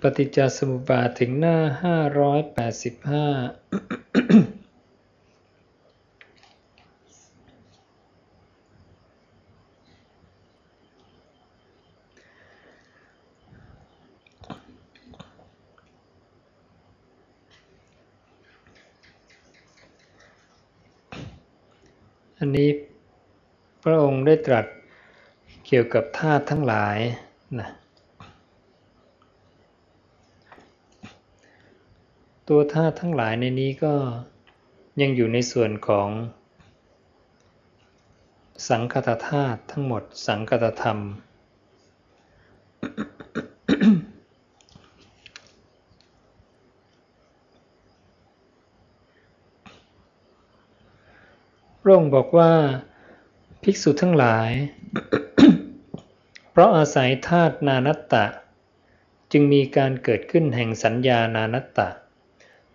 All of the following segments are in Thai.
ปฏิจจสมุปบาทถึงหน้าห้าร้อยแปดสิบห้าอันนี้พระองค์ได้ตรัสเกี่ยวกับธาตุทั้งหลายนะ ตัวธาตุทั้งหลายในนี้ก็ยังอยู่ในส่วนของ สังคตธาตุทั้งหมด สังคตธรรม พระองค์บอกว่าภิกษุทั้งหลาย เพราะอาศัยธาตุนานัตตะ จึงมีการเกิดขึ้นแห่งสัญญานานัตตะ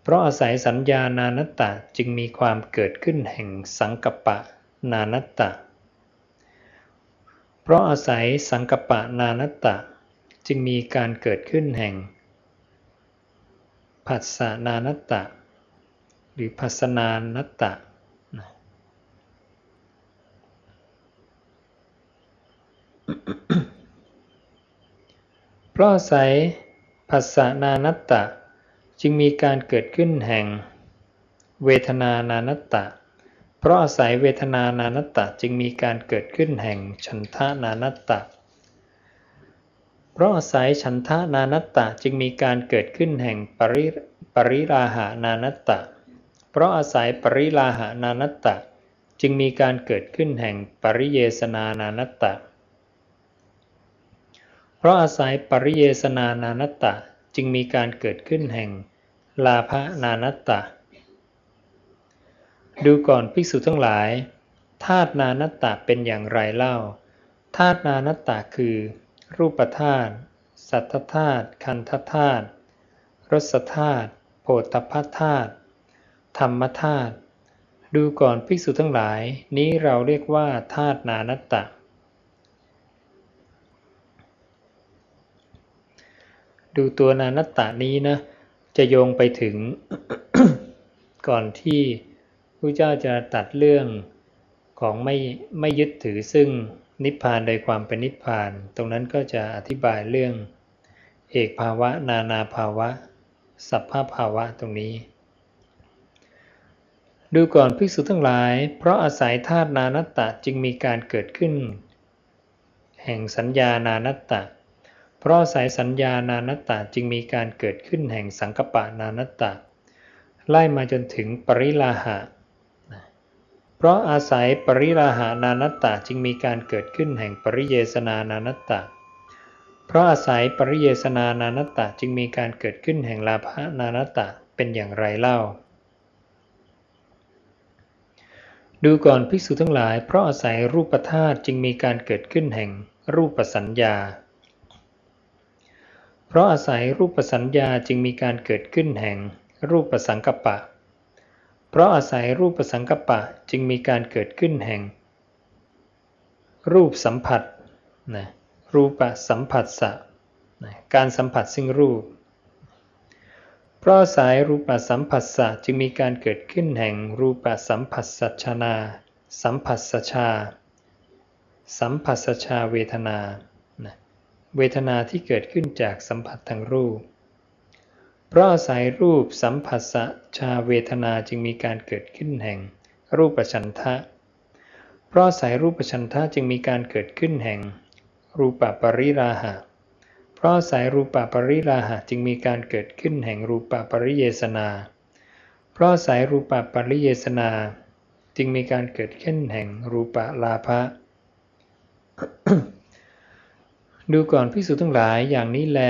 เพราะอาศัยสัญญานานัตตะจึงมีความเกิดขึ้นแห่งสังกปะนานัตตะ เพราะอาศัยสังกปะนานัตตะ จึงมีการเกิดขึ้นแห่งผัสสะนานัตตะ หรือผัสสนานัตตะเพราะอาศัยผัสสะนานัตตะ จึงมีการเกิดขึ้นแห่ง เวทนานานัตตะ เพราะอาศัยเวทนานานัตตะจึงมีการเกิดขึ้นแห่งฉันทานานัตตะ เพราะอาศัยฉันทานานัตตะจึงมีการเกิดขึ้นแห่งปริปริราหานานัตตะ เพราะอาศัยปริราหานานัตตะ จึงมีการเกิดขึ้นแห่งปริเยสนานานัตตะ เพราะอาศัยปริเยสนานานัตตะ จึงมีการเกิดขึ้นแห่งลาภนานัตตะ ดูก่อนภิกษุทั้งหลาย ธาตุนานัตตะเป็นอย่างไรเล่า ธาตุนานัตตะคือ รูปธาตุ สัทธธาตุ คันธธาตุ รสธาตุโผฏฐธาตุ ธรรมธาตุ ดูก่อนภิกษุทั้งหลาย นี้เราเรียกว่าธาตุนานัตตะ ดูตัวนานัตตานี้นะ จะโยงไปถึงก่อนที่พระเจ้าจะตัดเรื่องของไม่ไม่ยึดถือซึ่งนิพพานโดยความเป็นนิพพาน ตรงนั้นก็จะอธิบายเรื่อง เอกภาวะ นานาภาวะ สัพพภาวะตรงนี้ ดูก่อนภิกษุทั้งหลาย เพราะอาศัยธาตุนานัตตะจึงมีการเกิดขึ้น แห่งสัญญานานัตตะ เพราะอายสัญญานานัตตาจึงมีการเกิดขึ้นแห่งสังกปะนานัตตาไล่มาจนถึงปริลาหะ เพราะอาศัยปริลาหานานัตตาจึงมีการเกิดขึ้นแห่งปริเยสนานานัตตา เพราะอาศัยปริเยสนานานัตตาจึงมีการเกิดขึ้นแห่งลาภนานัตตาเป็นอย่างไรเล่า ดูก่อนภิกษุทั้งหลาย เพราะอาศัยรูปธาตุจึงมีการเกิดขึ้นแห่งรูปสัญญา เพราะอาศัยรูปสัญญาจึงมีการเกิดขึ้นแห่งรูปสังกปะ เพราะอาศัยรูปสังกปะจึงมีการเกิดขึ้นแห่ง รูปสัมผัสนะรูปสัมผัสสะนะการสัมผัสซึ่งรูป เพราะอาศัยรูปสัมผัสสะจึงมีการเกิดขึ้นแห่งรูปสัมผัสสัชนา สัมผัสสชา สัมผัสสชาเวทนา เวทนาที่เกิดขึ้นจากสัมผัสทางรูป เพราะอาศัยรูปสัมผัสสะชาเวทนาจึงมีการเกิดขึ้นแห่ง รูปปัชันทะ เพราะอาศัยรูปปัชันทะจึงมีการเกิดขึ้นแห่ง รูปปริราหะ เพราะอาศัยรูปปริราหะจึงมีการเกิดขึ้นแห่งรูปปริเยสนา เพราะอาศัยรูปปริเยสนาจึงมีการเกิดขึ้นแห่งรูปลาภะ ดูก่อนพิสูจทั้งหลายอย่างนี้แล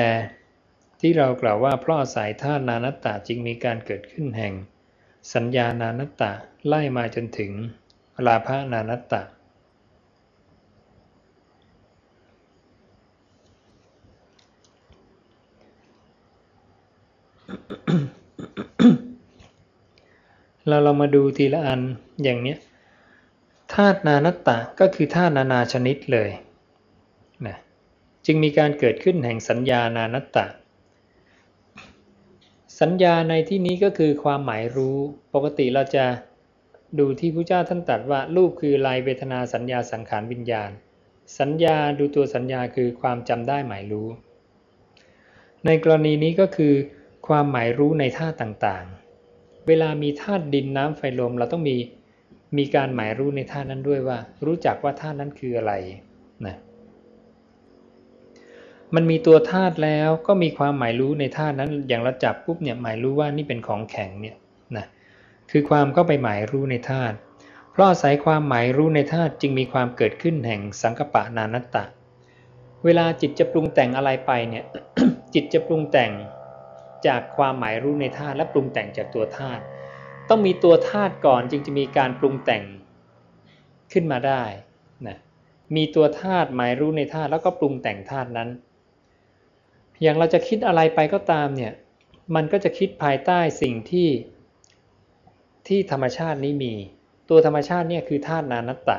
ที่เรากล่าวว่าเพราะอาศัยธาตุนานัตตาจึงมีการเกิดขึ้นแห่ง สัญญานานัตตาไล่มาจนถึงลาภานานัตตาเราเรามาดูทีละอันอย่างนี้ธาตุนานัตตาก็คือธาตุนานาชนิดเลย จึงมีการเกิดขึ้นแห่งสัญญานานัตตะ สัญญาในที่นี้ก็คือความหมายรู้ ปกติเราจะดูที่พระเจ้าท่านตรัสว่ารูปคือลายเวทนาสัญญาสังขารวิญญาณ สัญญาดูตัวสัญญาคือความจำได้หมายรู้ ในกรณีนี้ก็คือความหมายรู้ในธาตุต่างๆ เวลามีธาตุดินน้ำไฟลมเราต้องมีมีการหมายรู้ในธาตุนั้นด้วยว่า รู้จักว่าธาตุนั้นคืออะไรนะ มันมีตัวธาตุแล้วก็มีความหมายรู้ในธาตุนั้น อย่างเราจับปุ๊บเนี่ยหมายรู้ว่านี่เป็นของแข็งเนี่ยนะคือความก็ไปหมายรู้ในธาตุเพราะอาศัยความหมายรู้ในธาตุจึงมีความเกิดขึ้นแห่งสังกปะนานัตตะ เวลาจิตจะปรุงแต่งอะไรไปเนี่ยจิตจะปรุงแต่งจากความหมายรู้ในธาตุและปรุงแต่งจากตัวธาตุต้องมีตัวธาตุก่อนจึงจะมีการปรุงแต่งขึ้นมาได้นะมีตัวธาตุหมายรู้ในธาตุแล้วก็ปรุงแต่งธาตุนั้น อย่างเราจะคิดอะไรไปก็ตามเนี่ย มันก็จะคิดภายใต้สิ่งที่ที่ธรรมชาตินี้มี ตัวธรรมชาติเนี่ยคือธาตุนานัตตะ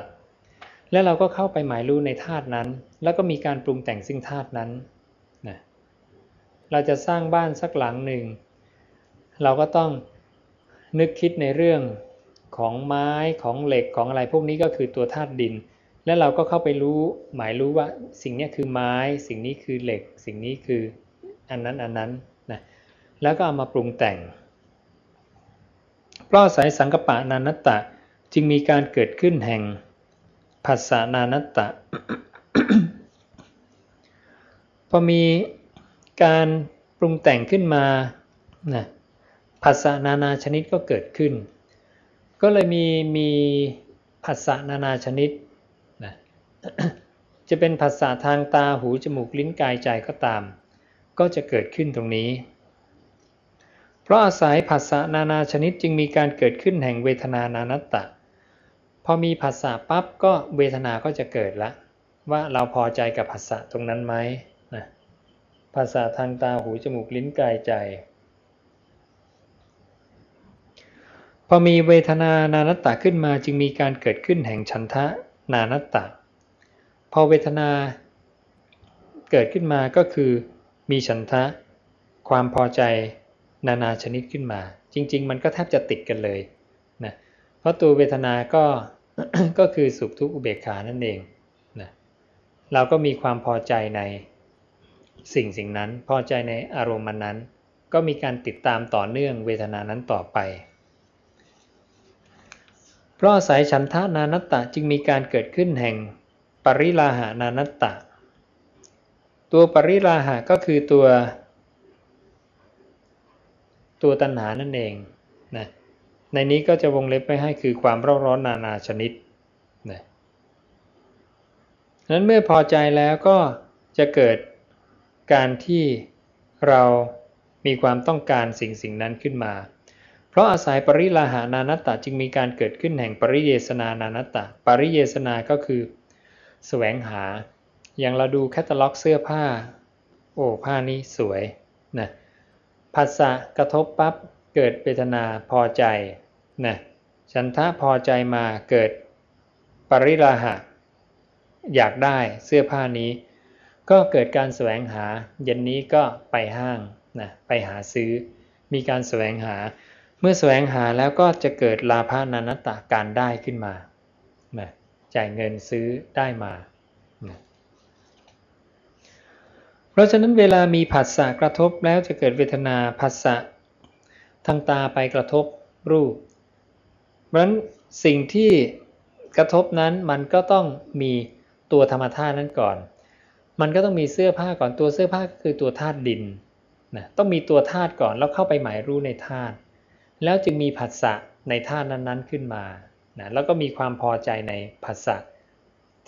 แล้วเราก็เข้าไปหมายรู้ในธาตุนั้น แล้วก็มีการปรุงแต่งซึ่งธาตุนั้นนะเราจะสร้างบ้านสักหลังหนึ่ง เราก็ต้องนึกคิดในเรื่องของไม้ของเหล็กของอะไรพวกนี้ก็คือตัวธาตุดิน แล้วเราก็เข้าไปรู้หมายรู้ว่าสิ่งนี้คือไม้ สิ่งนี้คือเหล็ก สิ่งนี้คืออันนั้นอันนั้นนะแล้วก็เอามาปรุงแต่งเพราะสายสังกปะนานัตตะจึงมีการเกิดขึ้นแห่งภาษานานัตตะพอมีการปรุงแต่งขึ้นมานะภาษานานาชนิดก็เกิดขึ้น ก็เลยมีมีภาษานานาชนิด จะเป็นภาษาทางตาหูจมูกลิ้นกายใจก็ตาม ก็จะเกิดขึ้นตรงนี้ เพราะอาศัยภาษานานาชนิดจึงมีการเกิดขึ้นแห่งเวทนานานัตตะ พอมีภาษาปั๊บก็เวทนาก็จะเกิดละ ว่าเราพอใจกับภาษาตรงนั้นไหมนะภาษาทางตาหูจมูกลิ้นกายใจ พอมีเวทนานานัตตะขึ้นมาจึงมีการเกิดขึ้นแห่งฉันทะนานัตตะ พอเวทนาเกิดขึ้นมาก็คือมีฉันทะ ความพอใจนานาชนิดขึ้นมา จริง ๆ มันก็แทบจะติดกันเลยนะเพราะตัวเวทนาก็ก็คือสุขทุกข์อุเบกขานั่นเองนะเราก็มีความพอใจในสิ่งสิ่งนั้น พอใจในอารมณ์นั้น ก็มีการติดตามต่อเนื่องเวทนานั้นต่อไป เพราะสายฉันทะนานัตตะจึงมีการเกิดขึ้นแห่ง ปริลาหานานัตตะ ตัวปริลาหะก็คือตัว ตัวตัณหานั่นเองนะในนี้ก็จะวงเล็บไปให้คือความร้อนร้อนนานาชนิดนะนั้นเมื่อพอใจแล้วก็จะเกิดการที่เรามีความต้องการสิ่งสิ่งนั้นขึ้นมา เพราะอาศัยปริลาหานานัตตะจึงมีการเกิดขึ้นแห่งปริเยสนานานัตตะปริเยสนาก็คือ แสวงหา อย่างเราดูแคตตาล็อกเสื้อผ้า โอ้ผ้านี้สวยนะภาษากระทบปับ๊บเกิดเวทนาพอใจนะฉันทะพอใจมาเกิดปริราหะ อยากได้เสื้อผ้านี้ ก็เกิดการแสวงหา เย็นนี้ก็ไปห้างนะไปหาซื้อ มีการแสวงหา เมื่อแสวงหาแล้วก็จะเกิดลาภานันตะการได้ขึ้นมา จ่ายเงินซื้อได้มา เพราะฉะนั้นเวลามีผัสสะกระทบแล้วจะเกิดเวทนาผัสสะทางตาไปกระทบรูป เพราะฉะนั้นสิ่งที่กระทบนั้นมันก็ต้องมีตัวธรรมธาตุนั้นก่อน มันก็ต้องมีเสื้อผ้าก่อนตัวเสื้อผ้าก็คือตัวธาตุดินนะต้องมีตัวธาตุก่อนแล้วเข้าไปหมายรู้ในธาตุแล้วจึงมีผัสสะในธาตุนั้นๆขึ้นมา นะแล้วก็มีความพอใจในภาษา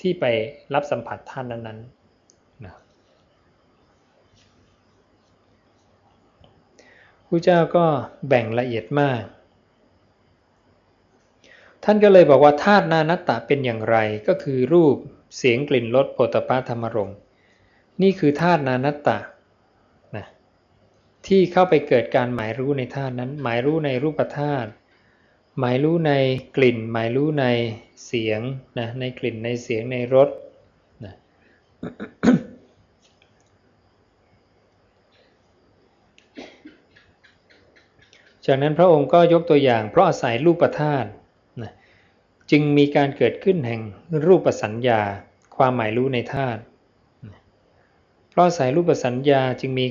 ที่ไปรับสัมผัสท่านนั้นๆนะพระเจ้าก็แบ่งละเอียดมาก ท่านก็เลยบอกว่าธาตุนานัตตะเป็นอย่างไรก็คือรูปเสียงกลิ่นรสโผฏฐะธรรมรม นี่คือธาตุนานัตตะนะที่เข้าไปเกิดการหมายรู้ในธาตุนั้น หมายรู้ในรูปธาตุ หมายรู้ในกลิ่น หมายรู้ในเสียงนะในกลิ่นในเสียงในรสนะจากนั้นพระองค์ก็ยกตัวอย่าง เพราะอาศัยรูปธาตุนะจึงมีการเกิดขึ้นแห่งรูปสัญญา ความหมายรู้ในธาตุเพราะอาศัยรูปสัญญาจึงมี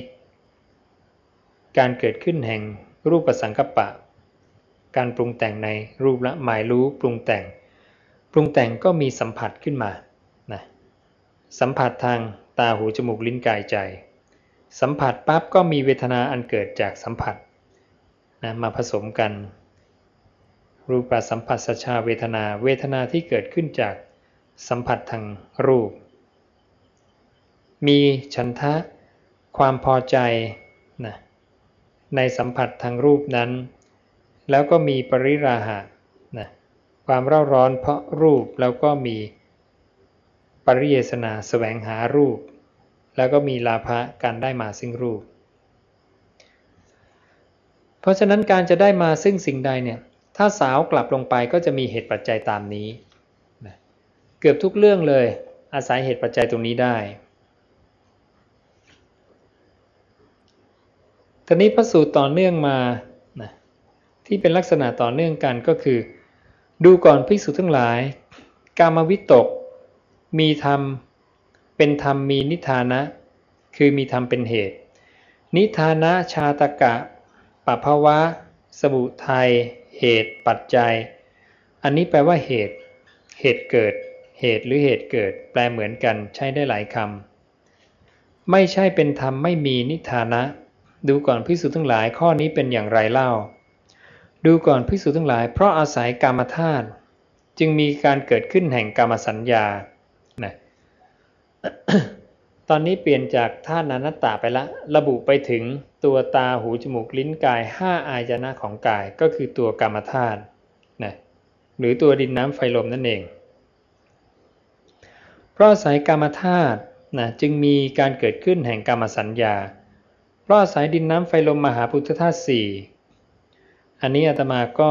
การเกิดขึ้นแห่งรูปสังกปะ การปรุงแต่งในรูปละหมายรู้ปรุงแต่ง ปรุงแต่งก็มีสัมผัสขึ้นมานะสัมผัสทางตาหูจมูกลิ้นกายใจ สัมผัสปั๊บก็มีเวทนาอันเกิดจากสัมผัสนะมาผสมกัน รูปสัมผัสสชาเวทนาเวทนาที่เกิดขึ้นจากสัมผัสทางรูป มีฉันทะความพอใจนะในสัมผัสทางรูปนั้น แล้วก็มีปริราหะนะความเร่าร้อนเพราะรูปแล้วก็มีปริเยสนาสแสวงหารูป แล้วก็มีลาภะการได้มาซึ่งรูป เพราะฉะนั้นการจะได้มาซึ่งสิ่งใดเนี่ยถ้าสาวกลับลงไปก็จะมีเหตุปัจจัยตามนี้นะเกือบทุกเรื่องเลย อาศัยเหตุปัจจัยตรงนี้ได้ตอนนี้พระสูตรต่อเนื่องมา ที่เป็นลักษณะต่อเนื่องกันก็คือ ดูก่อนภิกษุทั้งหลาย กามวิตก มีธรรม เป็นธรรมมีนิทานะ คือมีธรรมเป็นเหตุ นิทานะชาตกะปภาวะ สมุทัยเหตุ ปัจจัย อันนี้แปลว่าเหตุ เหตุเกิด เหตุหรือเหตุเกิด แปลเหมือนกันใช้ได้หลายคำไม่ใช่เป็นธรรมไม่มีนิทานะ ดูก่อนพิสูจทั้งหลายข้อนี้เป็นอย่างไรเล่า ดูก่อนพิสูจทั้งหลาย เพราะอาศัยกรรมธาตุจึงมีการเกิดขึ้นแห่งกรรมสัญญานะตอนนี้เปลี่ยนจากธาตุนานัตตาไปละ ระบุไปถึงตัวตาหูจมูกลิ้นกายห้าอายนะของกายก็คือตัวกรรมธาตุนะหรือตัวดินน้ำไฟลมนั่นเอง เพราะอาศัยกรรมธาตุนะจึงมีการเกิดขึ้นแห่งกรรมสัญญา เพราะอาศัยดินน้ำไฟลมมหาพุทธธาตุสี่ อันนี้อาตมาก็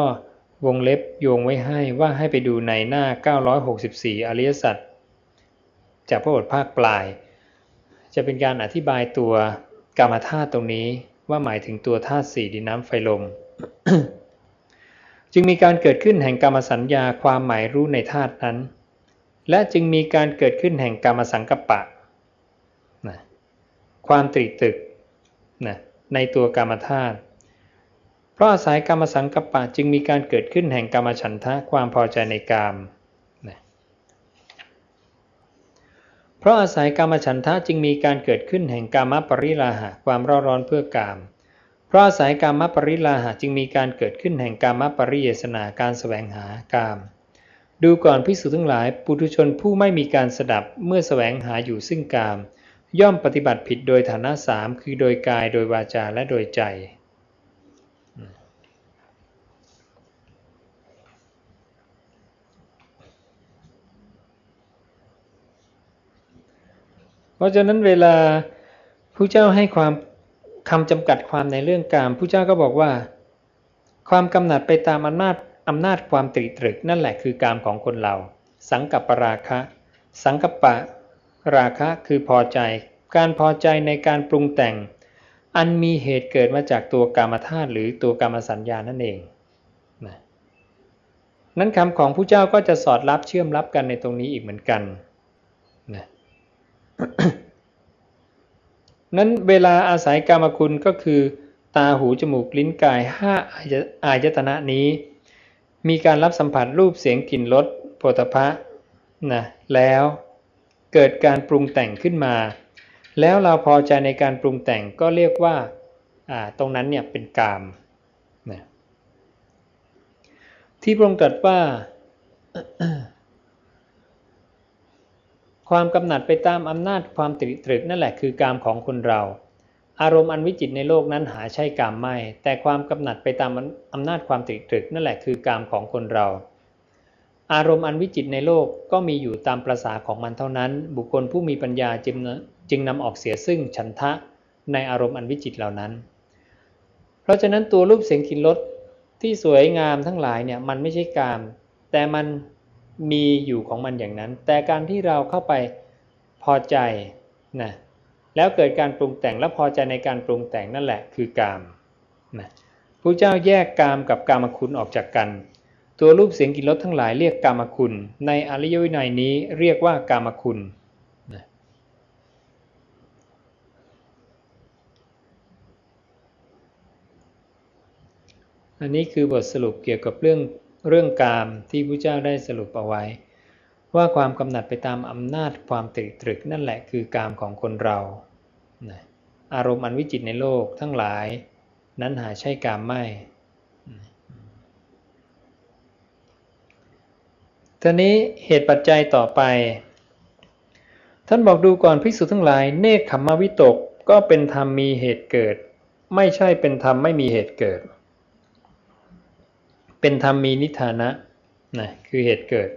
วงเล็บโยงไว้ให้ว่าให้ไปดูในหน้า 964 อริยสัจจากพระบทภาคปลาย จะเป็นการอธิบายตัวกรรมธาตุตรงนี้ว่าหมายถึงตัวธาตุสี่ดินน้ำไฟลม จึงมีการเกิดขึ้นแห่งกรรมสัญญาความหมายรู้ในธาตุนั้น และจึงมีการเกิดขึ้นแห่งกรรมสังกัปปะนะความตรีตึกนะในตัวกรรมธาตุ เพราะอาศัยกรรมสังกัปปะจึงมีการเกิดขึ้นแห่งกรรมฉันทะความพอใจในกามเพราะอาศัยกรรมฉันทะจึงมีการเกิดขึ้นแห่งกามปริลาหะความร้อนร้อนเพื่อกาม เพราะอาศัยกามปริลาหะจึงมีการเกิดขึ้นแห่งกามปริเยสนาการแสวงหากาม ดูก่อนพิสุทั้งหลาย ปุถุชนผู้ไม่มีการสดับเมื่อแสวงหาอยู่ซึ่งกาม ย่อมปฏิบัติผิดโดยฐานะสามคือโดยกายโดยวาจาและโดยใจ เพราะฉะนั้นเวลาผู้เจ้าให้ความคำจำกัดความในเรื่องการผู้เจ้าก็บอกว่า ความกำหนัดไปตามอำนาจอำนาจความตรีตรึกนั่นแหละคือกามของคนเรา สังกัปราคะ สังกัปปะราคะคือพอใจ การพอใจในการปรุงแต่ง อันมีเหตุเกิดมาจากตัวกรรมธาตุหรือตัวกรรมสัญญานั่นเองนั้นคำของผู้เจ้าก็จะสอดรับเชื่อมรับกันในตรงนี้อีกเหมือนกัน นั้นเวลาอาศัยกรรมคุณก็คือ ตาหูจมูกลิ้นกายห้าอายตนะนี้ มีการรับสัมผัสรูปเสียงกลิ่นรสโผฏฐะนะแล้วเกิดการปรุงแต่งขึ้นมา แล้วเราพอใจในการปรุงแต่งก็เรียกว่าตรงนั้นเนี่ยเป็นกามนะที่พระองค์ตรัสว่า ความกำหนัดไปตามอำนาจความตริตรึกนั่นแหละคือกามของคนเรา อารมณ์อันวิจิตในโลกนั้นหาใช่กามไม่ แต่ความกำหนัดไปตามอำนาจความตริตรึกนั่นแหละคือกามของคนเรา อารมณ์อันวิจิตในโลกก็มีอยู่ตามประษาของมันเท่านั้น บุคคลผู้มีปัญญาจึงจึงนำออกเสียซึ่งฉันทะในอารมณ์อันวิจิตเหล่านั้น เพราะฉะนั้นตัวรูปเสียงกลิ่นรสที่สวยงามทั้งหลายเนี่ยมันไม่ใช่กาม แต่มัน มีอยู่ของมันอย่างนั้น แต่การที่เราเข้าไปพอใจนะแล้วเกิดการปรุงแต่งและพอใจในการปรุงแต่งนั่นแหละคือกามนะพระเจ้าแยกกามกับกามคุณออกจากกัน ตัวรูปเสียงกลิ่นรสทั้งหลายเรียกกามคุณ ในอริยวินัยนี้เรียกว่ากามคุณอันนี้คือบทสรุปเกี่ยวกับเรื่อง เรื่องกามที่พระเจ้าได้สรุปเอาไว้ ว่าความกำหนัดไปตามอำนาจความตรึกตรึกนั่นแหละคือกามของคนเราอารมณ์อันวิจิตในโลกทั้งหลาย นั้นหาใช่กามไม่ทีนี้เหตุปัจจัยต่อไป ท่านบอกดูก่อนภิกษุทั้งหลาย เนคขมวิตกก็เป็นธรรมมีเหตุเกิด ไม่ใช่เป็นธรรมไม่มีเหตุเกิด เป็นธรรมมีนิทานะนะคือเหตุเกิด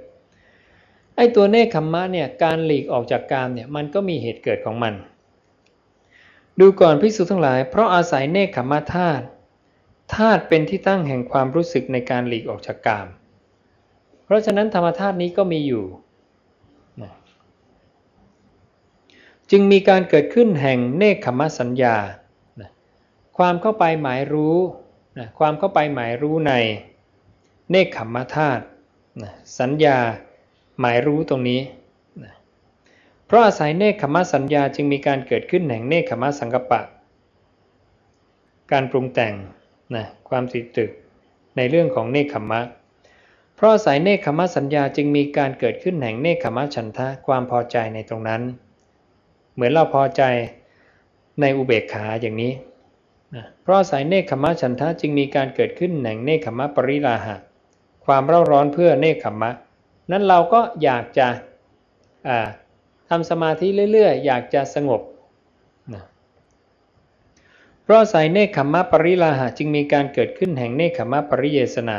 ไอ้ตัวเนคขมมะเนี่ยการหลีกออกจากกามเนี่ยมันก็มีเหตุเกิดของมัน ดูก่อนภิกษุทั้งหลาย เพราะอาศัยเนคขมาธาตุธาตุเป็นที่ตั้งแห่งความรู้สึกในการหลีกออกจากกาม เพราะฉะนั้นธรรมธาตุนี้ก็มีอยู่ จึงมีการเกิดขึ้นแห่งเนคขมสัญญา ความเข้าไปหมายรู้ ความเข้าไปหมายรู้ใน เนคขมธาตุสัญญาหมายรู้ตรงนี้ เพราะอาศัยเนคขมสัญญาจึงมีการเกิดขึ้นแห่งเนคขมสังกปะ การปรุงแต่งนะความติดตึกในเรื่องของเนคขมะ เพราะอาศัยเนคขมสัญญาจึงมีการเกิดขึ้นแห่งเนคขมฉันทะความพอใจในตรงนั้น เหมือนเราพอใจในอุเบกขาอย่างนี้นะเพราะอาศัยเนคขมฉันทะจึงมีการเกิดขึ้นแห่งเนคขมปริลาหะ ความเร่าร้อนเพื่อเนคขมมะ นั้นเราก็อยากจะอ่าทำสมาธิเรื่อยๆ อยากจะสงบนะเพราะสายเนคขมมะปริลาหะจึงมีการเกิดขึ้นแห่งเนคขมมะปริเยสนา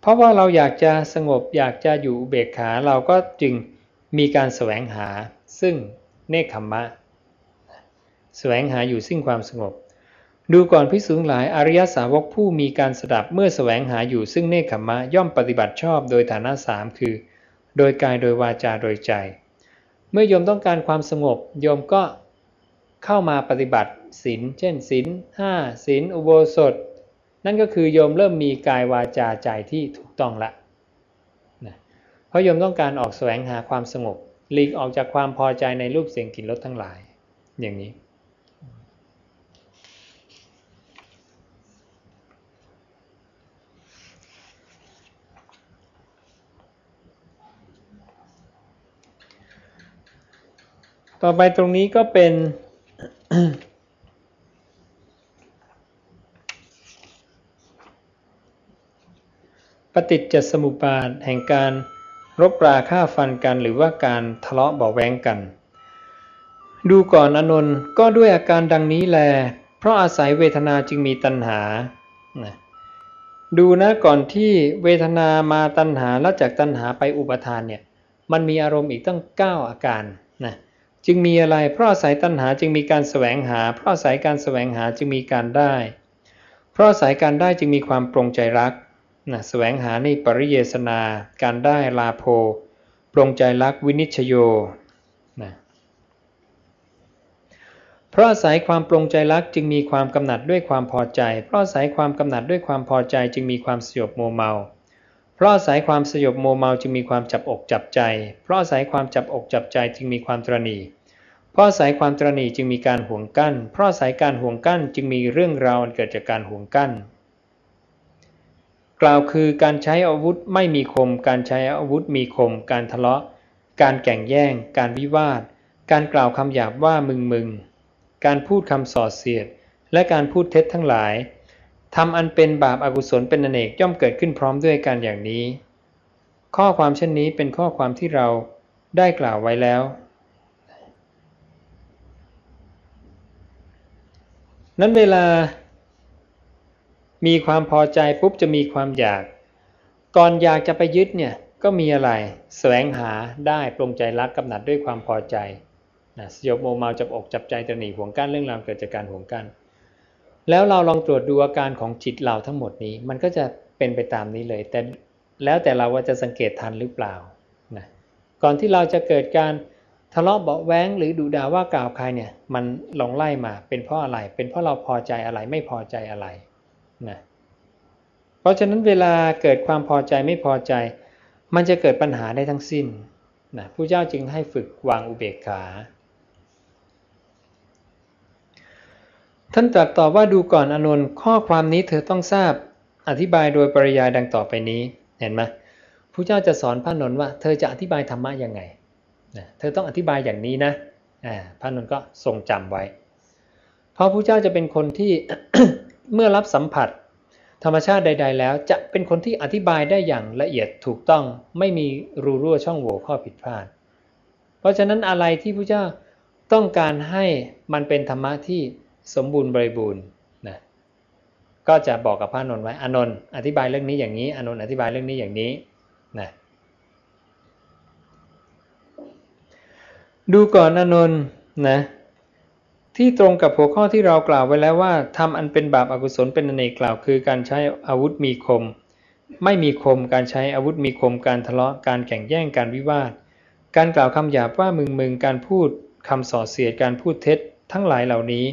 เพราะว่าเราอยากจะสงบอยากจะอยู่เบกขาเราก็จึงมีการแสวงหาซึ่งเนคขมมะ แสวงหาอยู่ซึ่งความสงบ ดูก่อนพิสูจน์หลายอริยสาวกผู้มีการสดับเมื่อแสวงหาอยู่ซึ่งเนคขมมะย่อมปฏิบัติชอบโดยฐานะสามคือ โดยกายโดยวาจาโดยใจ เมื่อโยมต้องการความสงบโยมก็เข้ามาปฏิบัติศีลเช่นศีลห้าศีลอุโบสถ นั่นก็คือโยมเริ่มมีกายวาจาใจที่ถูกต้องละนะเพราะโยมต้องการออกแสวงหาความสงบหลีกออกจากความพอใจในรูปเสียงกลิ่นรสทั้งหลาย อย่างนี้ ต่อไปตรงนี้ก็เป็นปฏิจจสมุปบาทแห่งการรบราฆ่าฟันกันหรือว่าการทะเลาะเบาแวงกัน ดูก่อนอนนท์ก็ด้วยอาการดังนี้แล เพราะอาศัยเวทนาจึงมีตัณหา ดูนะก่อนที่เวทนามาตัณหาแล้วจากตัณหาไปอุปทานเนี่ย มันมีอารมณ์อีกตั้ง 9 อาการนะ จึงมีอะไร เพราะอาศัยตัณหาจึงมีการแสวงหา เพราะอาศัยการแสวงหาจึงมีการได้ เพราะอาศัยการได้จึงมีความปรงใจรักนะแสวงหาในปริเยสนา การได้ลาโภปรงใจรักวินิชโยนะเพราะอาศัยความปรงใจรักจึงมีความกำหนัดด้วยความพอใจ เพราะอาศัยความกำหนัดด้วยความพอใจจึงมีความสยบโมเมา เพราะอาศัยความสยบโมเมาจึงมีความจับอกจับใจ เพราะอาศัยความจับอกจับใจจึงมีความตรณีเพราะอาศัยความตรณีจึงมีการห่วงกั้น เพราะอาศัยการห่วงกั้นจึงมีเรื่องราวเกิดจากการห่วงกั้น กล่าวคือการใช้อาวุธไม่มีคม การใช้อาวุธมีคม การทะเลาะ การแก่งแย่ง การวิวาท การกล่าวคำหยาบว่ามึงมึง การพูดคำส่อเสียด และการพูดเท็จทั้งหลาย ทำอันเป็นบาปอากุศลเป็นอเนกย่อมเกิดขึ้นพร้อมด้วยกันอย่างนี้ ข้อความเช่นนี้เป็นข้อความที่เราได้กล่าวไว้แล้ว นั้นเวลา มีความพอใจปุ๊บจะมีความอยาก ก่อนอยากจะไปยึดเนี่ยก็มีอะไรแสวงหาได้ปรงใจรักกำหนัดด้วยความพอใจนะสยบโมเมาจับอกจับใจตระหนีห่วงกั้นเรื่องราวเกิดจากการห่วงกั้น แล้วเราลองตรวจดูอาการของจิตเราทั้งหมดนี้ มันก็จะเป็นไปตามนี้เลย แต่แล้วแต่เราว่าจะสังเกตทันหรือเปล่านะก่อนที่เราจะเกิดการทะเลาะเบาแว้งหรือดูด่าว่ากล่าวใครเนี่ยมันลองไล่มาเป็นเพราะอะไร เป็นเพราะเราพอใจอะไรไม่พอใจอะไรนะเพราะฉะนั้นเวลาเกิดความพอใจไม่พอใจ มันจะเกิดปัญหาได้ทั้งสิ้นนะผู้เจ้าจึงให้ฝึกวางอุเบกขา ท่านตรัสตอบว่าดูก่อนอนนท์ข้อความนี้เธอต้องทราบ อธิบายโดยปริยายดังต่อไปนี้เห็นไหมผู้เจ้าจะสอนพระนนท์ว่า เธอจะอธิบายธรรมะยังไงนะเธอต้องอธิบายอย่างนี้นะพระนนท์ก็ทรงจำไว้ เพราะผู้เจ้าจะเป็นคนที่เมื่อรับสัมผัส ธรรมชาติใด ๆ แล้วจะเป็นคนที่อธิบายได้อย่างละเอียดถูกต้องไม่มีรูรั่วช่องโหว่ข้อผิดพลาด เพราะฉะนั้นอะไรที่พระเจ้าต้องการให้มันเป็นธรรมะที่ สมบูรณ์บริบูรณ์นะก็จะบอกกับพระนนท์ไว้อนนท์อธิบายเรื่องนี้อย่างนี้อนนท์อธิบายเรื่องนี้อย่างนี้นะดูก่อนอนนท์นะที่ตรงกับหัวข้อที่เรากล่าวไว้แล้วว่าทำอันเป็นบาปอากุศลเป็นอเนกกล่าว คือการใช้อาวุธมีคม ไม่มีคมการใช้อาวุธมีคม การทะเลาะการแข่งแย่งการวิวาท การกล่าวคำหยาบว่ามึงมึงการพูดคำส่อเสียดการพูดเท็จ ทั้งหลายเหล่านี้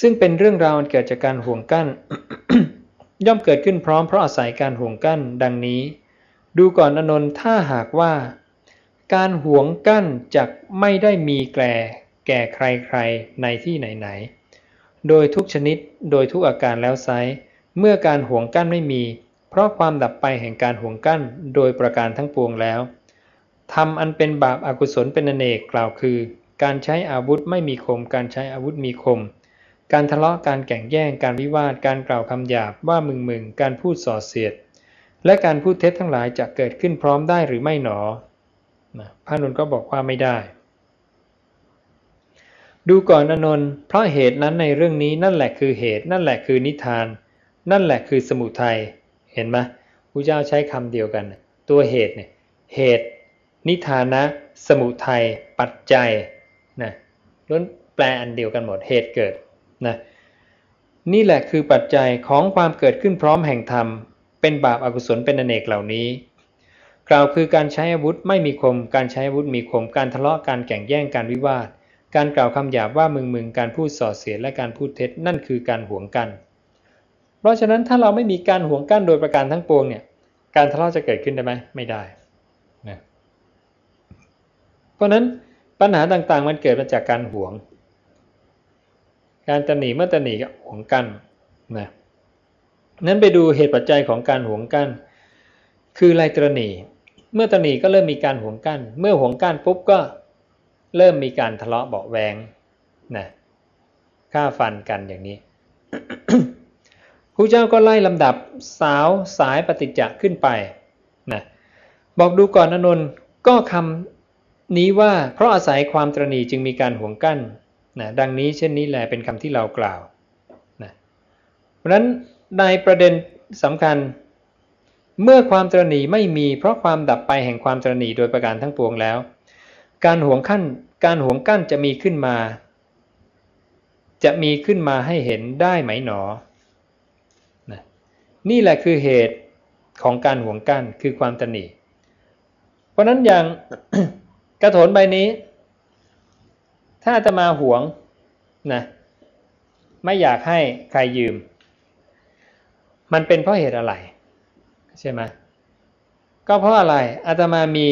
ซึ่งเป็นเรื่องราวเกิดจากการห่วงกั้น ย่อมเกิดขึ้นพร้อมเพราะอาศัยการห่วงกั้น ดังนี้ ดูก่อนอนนท์ถ้าหากว่า การห่วงกั้นจะไม่ได้มีแก่แก่ใครๆในที่ไหนๆโดยทุกชนิดโดยทุกอาการแล้วไซเมื่อการห่วงกั้นไม่มี เพราะความดับไปแห่งการห่วงกั้นโดยประการทั้งปวงแล้วทำอันเป็นบาปอากุศลเป็นอเนกกล่าวคือ การใช้อาวุธไม่มีคม การใช้อาวุธมีคม การทะเลาะการแข่งแย่งการวิวาทการกล่าวคำหยาบว่ามึงมึงการพูดส่อเสียด และการพูดเท็จทั้งหลายจะเกิดขึ้นพร้อมได้หรือไม่หนอพระนุนก็บอกว่าไม่ได้ ดูก่อนอนนท์เพราะเหตุนั้นในเรื่องนี้นั่นแหละคือเหตุ นั่นแหละคือนิทาน นั่นแหละคือสมุทัยเห็นไหมพระเจ้าใช้คำเดียวกัน ตัวเหตุเนี่ยเหตุนิทานะ สมุทัยปัจจัยนะล้วนแปลอันเดียวกันหมดเหตุเกิด นะนี่แหละคือปัจจัยของความเกิดขึ้นพร้อมแห่งธรรม เป็นบาปอากุศลเป็นอเนกเหล่านี้ กล่าวคือการใช้อาวุธไม่มีคม การใช้อาวุธมีคม การทะเลาะการแข่งแย่งการวิวาท การกล่าวคำหยาบว่ามึงมึงการพูดส่อเสียดและการพูดเท็จนั่นคือการหวงกัน เพราะฉะนั้นถ้าเราไม่มีการหวงกันโดยประการทั้งปวงเนี่ยการทะเลาะจะเกิดขึ้นได้ไหมไม่ได้นะเพราะนั้นปัญหาต่างๆมันเกิดมาจากการหวง การตนีเมื่อตนีก็หวงกันนะนั้นไปดูเหตุปัจจัยของการหวงกันคือไรตรณีเมื่อตนีก็เริ่มมีการหวงกัน เมื่อหวงกันปุ๊บก็เริ่มมีการทะเลาะเบาแวงนะฆ่าฟันกันอย่างนี้พระเจ้าก็ไล่ลำดับสาวสายปฏิจจะขึ้นไปนะบอกดูก่อนอนนท์ก็คำนี้ว่าเพราะอาศัยความตรณีจึงมีการห่วงกั้น นะดังนี้เช่นนี้แหละเป็นคำที่เรากล่าวนะเพราะนั้นในประเด็นสำคัญ เมื่อความตรณีไม่มี เพราะความดับไปแห่งความตรณีโดยประการทั้งปวงแล้ว การห่วงขั้นการห่วงกั้นจะมีขึ้นมา จะมีขึ้นมาให้เห็นได้ไหมหนอนะนี่แหละคือเหตุของการห่วงกั้นคือความตนีเพราะนั้นอย่างกระโถนใบนี้ ถ้าจะมาหวงนะไม่อยากให้ใครยืม มันเป็นเพราะเหตุอะไร ใช่ไหมก็เพราะอะไรอาตมามี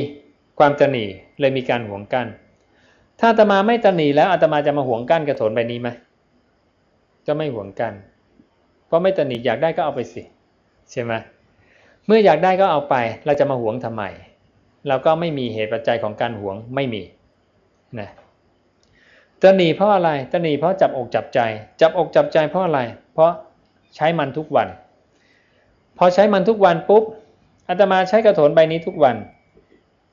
ความตนีเลยมีการหวงกัน้นถ้าอาตมาไม่ตนีแล้วอาตมาจะมาหวงกั้นกระโถนใบนี้ไหมก็ไม่หวงกัน เพราะไม่ตนีอยากได้ก็เอาไปสิ ใช่ไหมเมื่ออยากได้ก็เอาไป เราจะมาหวงทำไมเราก็ไม่มีเหตุปัจจัยของการหวงไม่มีนะ ตนีเพราะอะไรตนีเพราะจับอกจับใจ จับอกจับใจเพราะอะไร เพราะใช้มันทุกวัน พอใช้มันทุกวันปุ๊บอาตมาใช้กระโถนใบนี้ทุกวัน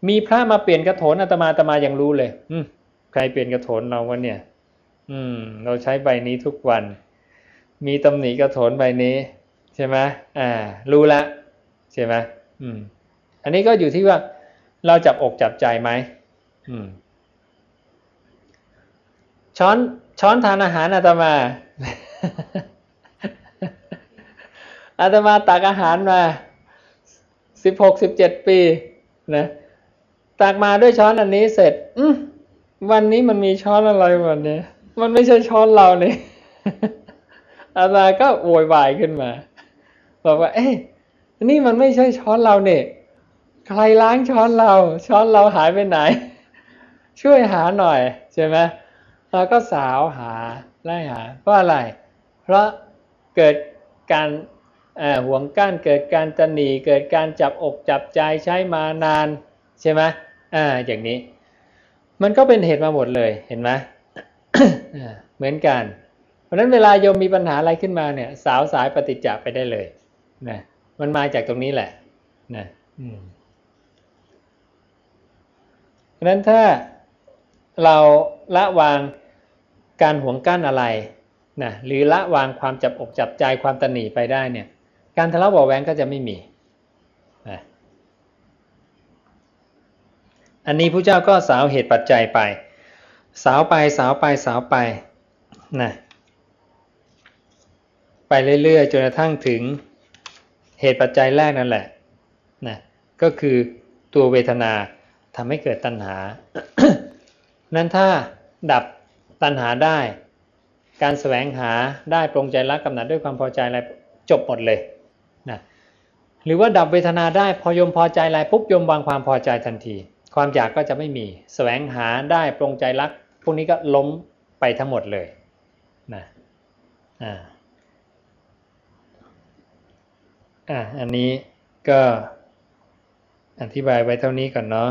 มีพระมาเปลี่ยนกระโถนอาตมาอาตมายังรู้เลย อืมใครเปลี่ยนกระโถนเราวะเนี่ย อืม เราใช้ใบนี้ทุกวัน มีตำหนิกระโถนใบนี้ ใช่ไหมอ่า รู้ละใช่ไหมอืม อันนี้ก็อยู่ที่ว่าเราจับอกจับใจไหมอืม ช้อนช้อนทานอาหารอาตมาอาตมาตักอาหารมาสิบหกสิบเจ็ดปีนะตักมาด้วยช้อนอันนี้เสร็จอืวันนี้มันมีช้อนอะไรวันนี้มันไม่ใช่ช้อนเราเนี่ยอาตมาก็โวยวายขึ้นมาบอกว่า เอ๊ะนี่มันไม่ใช่ช้อนเราเนี่ยใครล้างช้อนเรา ช้อนเราหายไปไหน ช่วยหาหน่อยใช่ไหม เราก็สาวหาไล่หา เพราะอะไร เพราะเกิดการห่วงก้านเกิดการตนีเกิดการจับอกจับใจใช้มานานใช่ไหมอ่าอย่างนี้ มันก็เป็นเหตุมาหมดเลยเห็นไหมเหมือนกัน เพราะฉะนั้นเวลาโยมมีปัญหาอะไรขึ้นมาเนี่ย สาวสายปฏิจจไปได้เลยนะมันมาจากตรงนี้แหละนะเพราะนั้นถ้า เราละวางการหวงกั้นอะไรนะหรือละวางความจับอกจับใจความตนีไปได้เนี่ยการทะเลาะเบาแวงก็จะไม่มีนะอันนี้พระเจ้าก็สาวเหตุปัจจัยไป สาวไปสาวไปสาวไปนะไปเรื่อยๆจนกระทั่งถึงเหตุปัจจัยแรกนั่นแหละนะก็คือตัวเวทนาทำให้เกิดตัณหา นั้นถ้าดับตัณหาได้ การแสวงหาได้ปรงใจรักกำหนัดด้วยความพอใจอะไรจบหมดเลยนะหรือว่าดับเวทนาได้พอยมพอใจอะไรปุ๊บยมวางความพอใจทันที ความอยากก็จะไม่มีแสวงหาได้ปรงใจรัก พวกนี้ก็ล้มไปทั้งหมดเลยนะอ่าอะอันนี้ก็อธิบายไว้เท่านี้ก่อนเนาะ